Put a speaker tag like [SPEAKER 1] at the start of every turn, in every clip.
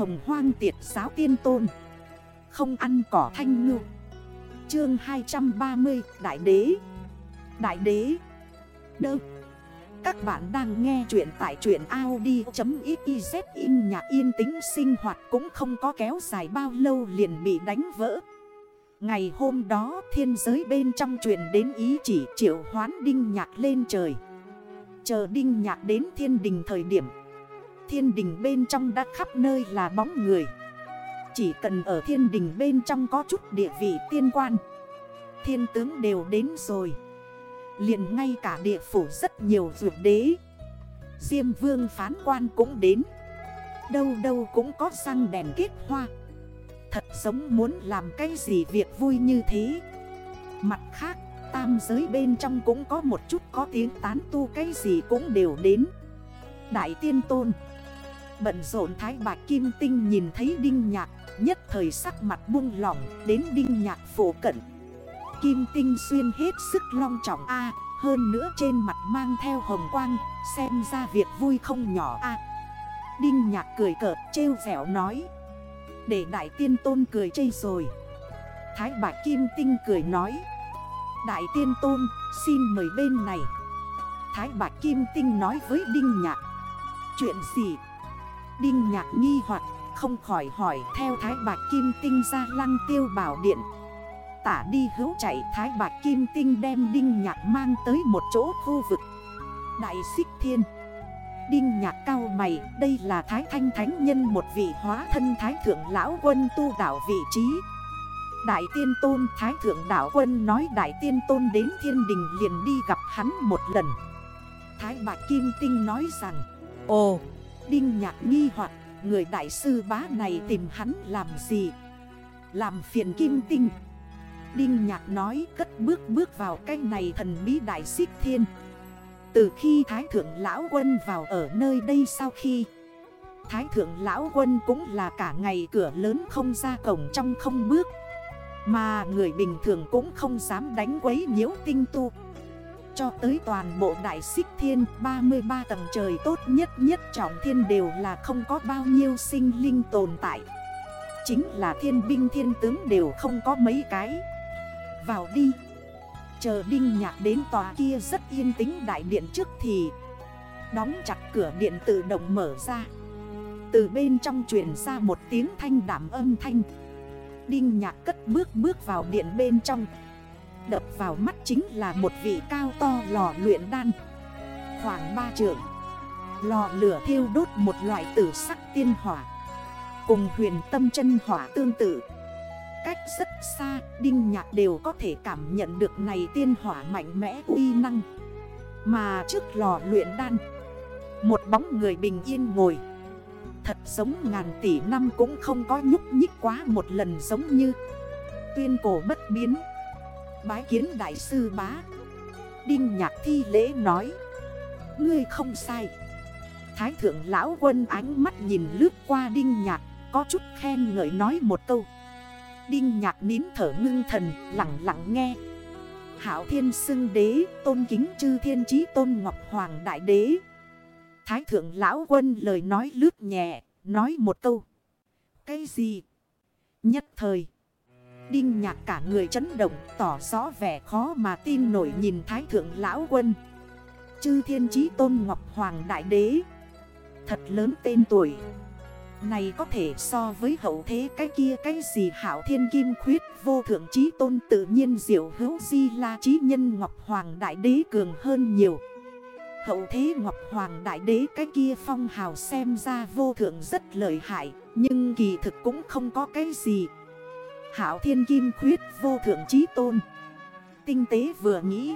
[SPEAKER 1] hồng hoang tiệt giáo tiên tôn. Không ăn cỏ thanh ngư. Chương 230 Đại đế. Đại đế. Đơ. Các bạn đang nghe chuyện tại truyện Audi.xyz in nhạc yên tĩnh sinh hoạt cũng không có kéo dài bao lâu liền bị đánh vỡ. Ngày hôm đó, thiên giới bên trong truyền đến ý chỉ triệu hoán đinh nhạc lên trời. Chờ đinh nhạc đến thiên đình thời điểm Thiên đình bên trong đã khắp nơi là bóng người. Chỉ cần ở thiên đình bên trong có chút địa vị tiên quan, Thiên tướng đều đến rồi. Liền ngay cả địa phủ rất nhiều vượt đế. Diêm vương phán quan cũng đến. Đâu đâu cũng có răng đèn kết hoa. Thật giống muốn làm cái gì việc vui như thế. Mặt khác, tam giới bên trong cũng có một chút có tiếng tán tu, cái gì cũng đều đến. Đại tiên tôn Bận rộn thái bạc kim tinh nhìn thấy đinh nhạc, Nhất thời sắc mặt buông lỏng, đến đinh nhạc phổ cận. Kim tinh xuyên hết sức long trọng A, Hơn nữa trên mặt mang theo hồng quang, Xem ra việc vui không nhỏ A. Đinh nhạc cười cợt, trêu dẻo nói, Để đại tiên tôn cười chây rồi. Thái bạc kim tinh cười nói, Đại tiên tôn, xin mời bên này. Thái bạc kim tinh nói với Đinh nhạc, Chuyện gì Đinh nhạc nghi hoặc không khỏi hỏi theo Thái bạc kim tinh ra lăng tiêu bảo điện. Tả đi hữu chạy Thái bạc kim tinh đem Đinh nhạc mang tới một chỗ khu vực. Đại xích thiên. Đinh nhạc cao mày Đây là Thái Thanh Thánh Nhân một vị hóa thân Thái Thượng Lão Quân tu đảo vị trí. Đại tiên tôn Thái Thượng Đảo Quân nói Đại tiên tôn đến thiên đình liền đi gặp hắn một lần. Thái Bạc Kim Tinh nói rằng Ồ, Đinh Nhạc nghi hoặc, người đại sư bá này tìm hắn làm gì? Làm phiền Kim Tinh. Đinh Nhạc nói, cất bước bước vào cái này thần bí đại xích thiên. Từ khi Thái Thượng Lão Quân vào ở nơi đây sau khi, Thái Thượng Lão Quân cũng là cả ngày cửa lớn không ra cổng trong không bước. Mà người bình thường cũng không dám đánh quấy nhiễu tinh tu. Cho tới toàn bộ đại xích thiên 33 tầng trời tốt nhất nhất trọng thiên đều là không có bao nhiêu sinh linh tồn tại. Chính là thiên binh thiên tướng đều không có mấy cái. Vào đi. Chờ đinh nhạc đến tòa kia rất yên tĩnh đại điện trước thì Đóng chặt cửa điện tự động mở ra. Từ bên trong truyền ra một tiếng thanh đảm âm thanh. Đinh nhạc cất bước bước vào điện bên trong. Đập vào mắt chính là một vị cao to lò luyện đan. Khoảng 3 trượng. Lò lửa thiêu đốt một loại tử sắc tiên hỏa. Cùng huyền tâm chân hỏa tương tự. Cách rất xa, Đinh nhạc đều có thể cảm nhận được này tiên hỏa mạnh mẽ uy năng. Mà trước lò luyện đan, Một bóng người bình yên ngồi. Thật giống ngàn tỷ năm cũng không có nhúc nhích quá một lần giống như. Tuyên cổ bất biến. Bái kiến đại sư bá Đinh nhạc thi lễ nói Ngươi không sai Thái thượng lão quân ánh mắt nhìn lướt qua đinh nhạc Có chút khen ngợi nói một câu Đinh nhạc nín thở ngưng thần lặng lặng nghe Hảo thiên xưng đế tôn kính chư thiên trí tôn ngọc hoàng đại đế Thái thượng lão quân lời nói lướt nhẹ, nói một câu. Cái gì? Nhất thời. Đinh nhạc cả người chấn động, tỏ rõ vẻ khó mà tin nổi nhìn thái thượng lão quân. Chư thiên chí tôn ngọc hoàng đại đế. Thật lớn tên tuổi. Này có thể so với hậu thế cái kia cái gì hảo thiên kim khuyết, vô thượng chí tôn tự nhiên diệu hữu di la chí nhân ngọc hoàng đại đế cường hơn nhiều. Hậu thế Ngọc Hoàng Đại Đế cái kia phong hào xem ra vô thượng rất lợi hại, Nhưng kỳ thực cũng không có cái gì Hảo Thiên Kim khuyết vô thượng trí tôn. Tinh tế vừa nghĩ,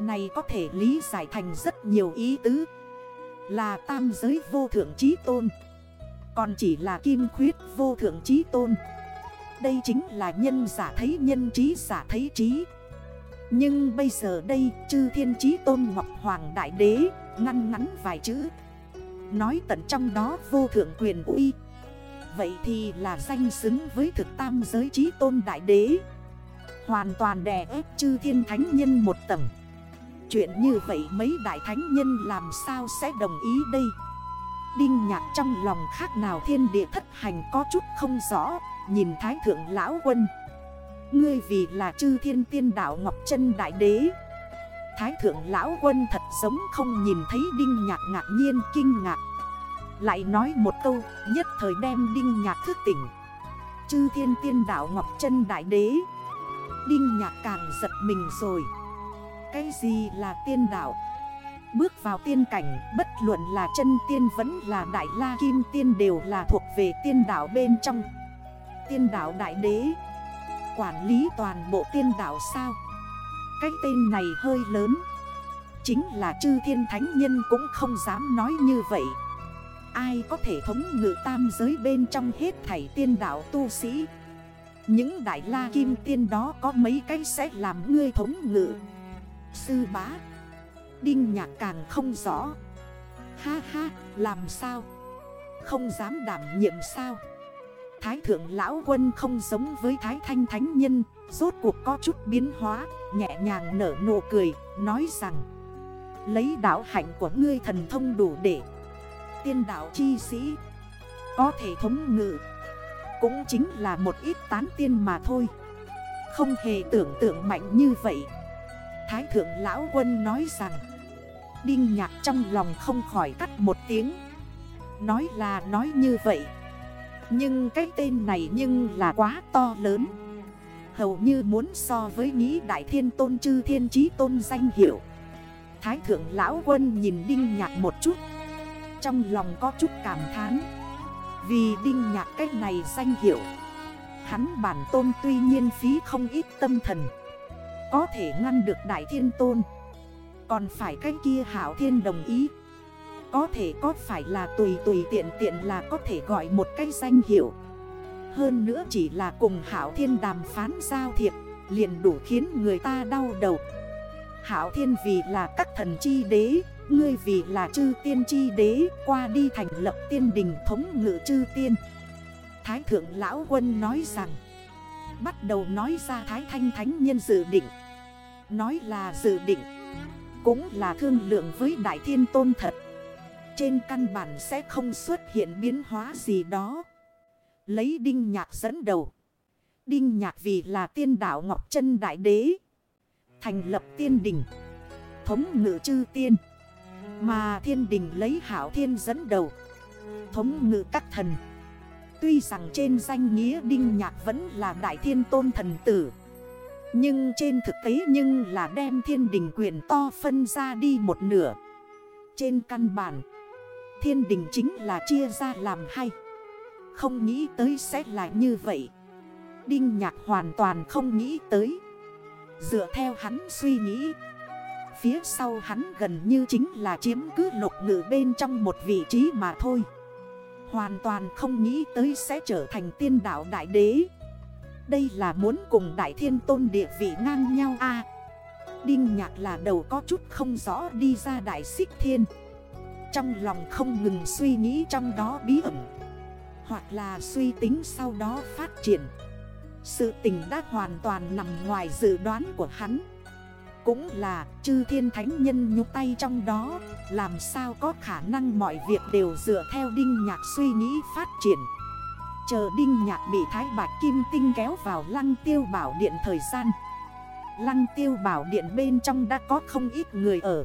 [SPEAKER 1] Này có thể lý giải thành rất nhiều ý tứ. Là tam giới vô thượng trí tôn. Còn chỉ là kim khuyết vô thượng trí tôn. Đây chính là nhân giả thấy nhân trí giả thấy trí. Nhưng bây giờ đây, chư thiên trí tôn Ngọc Hoàng Đại Đế, ngăn ngắn vài chữ. Nói tận trong đó vô thượng quyền uy Vậy thì là danh xứng với thực tam giới trí tôn Đại Đế. Hoàn toàn đè ép chư thiên thánh nhân một tầng. Chuyện như vậy mấy đại thánh nhân làm sao sẽ đồng ý đây? Đinh nhạc trong lòng khác nào thiên địa thất hành có chút không rõ. Nhìn thái thượng lão quân. Ngươi vì là chư thiên tiên đảo Ngọc chân Đại Đế. Thái thượng lão quân thật giống không nhìn thấy đinh nhạc ngạc nhiên kinh ngạc. Lại nói một câu, nhất thời đem đinh nhạc thức tỉnh. Chư thiên tiên đảo Ngọc chân Đại Đế. Đinh nhạc càng giật mình rồi. Cái gì là tiên đảo Bước vào tiên cảnh, bất luận là chân tiên vẫn là đại la kim tiên đều là thuộc về tiên đảo bên trong. Tiên đảo đại đế. Quản lý toàn bộ tiên đảo sao? Cái tên này hơi lớn. Chính là chư thiên thánh nhân cũng không dám nói như vậy. Ai có thể thống ngự tam giới bên trong hết thảy tiên đảo tu sĩ? Những đại la kim tiên đó có mấy cái sẽ làm ngươi thống ngự? Sư bá, Đinh nhạc càng không rõ. Ha ha, làm sao? Không dám đảm nhiệm sao? Thái thượng lão quân không giống với thái thanh thánh nhân, Rốt cuộc có chút biến hóa, Nhẹ nhàng nở nụ cười, Nói rằng, Lấy đảo hạnh của ngươi thần thông đủ để Tiên đảo chi sĩ. Có thể thống ngự. Cũng chính là một ít tán tiên mà thôi. Không hề tưởng tượng mạnh như vậy. Thái thượng lão quân nói rằng, Đinh nhạc trong lòng không khỏi cắt một tiếng. Nói là nói như vậy. Nhưng cái tên này nhưng là quá to lớn. Hầu như muốn so với nghĩ đại thiên tôn, chư thiên trí tôn danh hiệu. Thái thượng lão quân nhìn đinh nhạc một chút. Trong lòng có chút cảm thán. Vì đinh nhạc cách này danh hiệu, Hắn bản tôn tuy nhiên phí không ít tâm thần, Có thể ngăn được đại thiên tôn. Còn phải cái kia hảo thiên đồng ý, Có thể có phải là tùy tùy tiện tiện là có thể gọi một cái danh hiệu. Hơn nữa chỉ là cùng hảo thiên đàm phán giao thiệp, Liền đủ khiến người ta đau đầu. Hảo thiên vì là các thần chi đế Ngươi vì là chư tiên chi đế, Qua đi thành lập tiên đình thống ngự chư tiên. Thái thượng lão quân nói rằng, Bắt đầu nói ra thái thanh thánh nhân dự định. Nói là dự định, cũng là thương lượng với Đại Thiên Tôn thật. Trên căn bản sẽ không xuất hiện biến hóa gì đó. Lấy Đinh Nhạc dẫn đầu. Đinh Nhạc vì là tiên đảo Ngọc chân Đại Đế, Thành lập tiên đình, Thống ngự chư tiên. Mà thiên đình lấy hảo thiên dẫn đầu. Thống ngự các thần. Tuy rằng trên danh nghĩa Đinh Nhạc vẫn là Đại Thiên Tôn Thần Tử, nhưng trên thực tế nhưng là đem thiên đình quyền to phân ra đi một nửa. Trên căn bản, Thiên đình chính là chia ra làm hay Không nghĩ tới sẽ là như vậy. Đinh nhạc hoàn toàn không nghĩ tới. Dựa theo hắn suy nghĩ Phía sau hắn gần như chính là chiếm cứ lục ngự bên trong một vị trí mà thôi. Hoàn toàn không nghĩ tới sẽ trở thành tiên đạo đại đế. Đây là muốn cùng Đại Thiên Tôn địa vị ngang nhau a. Đinh Nhạc là đầu có chút không rõ đi ra Đại Xích Thiên. Trong lòng không ngừng suy nghĩ trong đó bí ẩn, Hoặc là suy tính sau đó phát triển. Sự tình đã hoàn toàn nằm ngoài dự đoán của hắn. Cũng là chư thiên thánh nhân nhúc tay trong đó. Làm sao có khả năng mọi việc đều dựa theo Đinh Nhạc suy nghĩ phát triển? Chờ Đinh Nhạc bị Thái bạc Kim Tinh kéo vào lăng tiêu bảo điện thời gian. Lăng tiêu bảo điện bên trong đã có không ít người ở.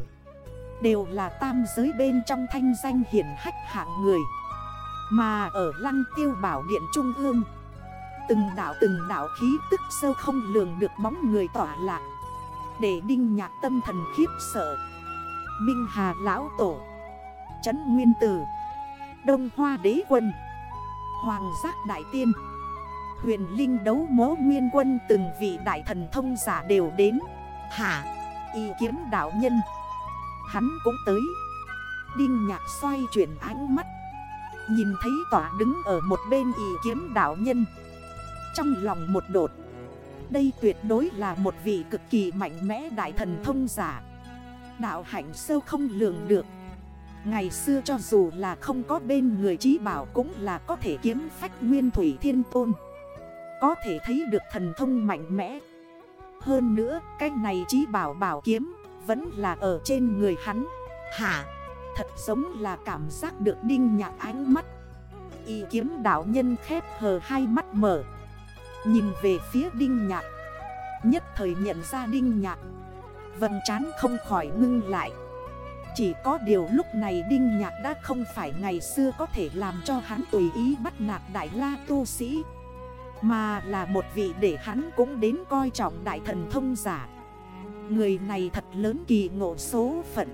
[SPEAKER 1] Đều là tam giới bên trong thanh danh hiển hách hạng người. Mà ở lăng tiêu bảo điện trung ương, Từng đảo từng đảo khí tức sâu không lường được bóng người tỏa lạc. Để đinh nhạc tâm thần khiếp sợ. Minh Hà Lão Tổ. Trấn Nguyên Tử. Đông Hoa Đế Quân. Hoàng giác đại tiên. Huyền Linh đấu mố nguyên quân từng vị đại thần thông giả đều đến. Hả Y kiếm đạo nhân. Hắn cũng tới. Đinh nhạc xoay chuyển ánh mắt. Nhìn thấy tỏa đứng ở một bên y kiếm đạo nhân. Trong lòng một đột đây tuyệt đối là một vị cực kỳ mạnh mẽ đại thần thông giả. Đạo hạnh sâu không lường được. Ngày xưa cho dù là không có bên người trí bảo cũng là có thể kiếm phách nguyên thủy thiên tôn. Có thể thấy được thần thông mạnh mẽ. Hơn nữa cái này trí bảo bảo kiếm vẫn là ở trên người hắn. Hả? Thật giống là cảm giác được đinh nhạc ánh mắt. Y kiếm đảo nhân khép hờ hai mắt mở Nhìn về phía đinh nhạc. Nhất thời nhận ra đinh nhạc. Vân chán không khỏi ngưng lại. Chỉ có điều lúc này đinh nhạc đã không phải ngày xưa có thể làm cho hắn tùy ý bắt nạt đại la tu sĩ, Mà là một vị để hắn cũng đến coi trọng đại thần thông giả. Người này thật lớn kỳ ngộ số phận.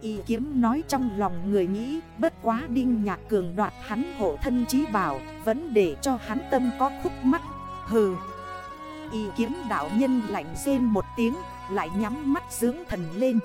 [SPEAKER 1] Y kiếm nói trong lòng người nghĩ, Bất quá đinh nhạc cường đoạt hắn hộ thân trí bảo, Vẫn để cho hắn tâm có khúc mắc. Hừ. Y kiếm đạo nhân lạnh rên một tiếng, Lại nhắm mắt dưỡng thần lên.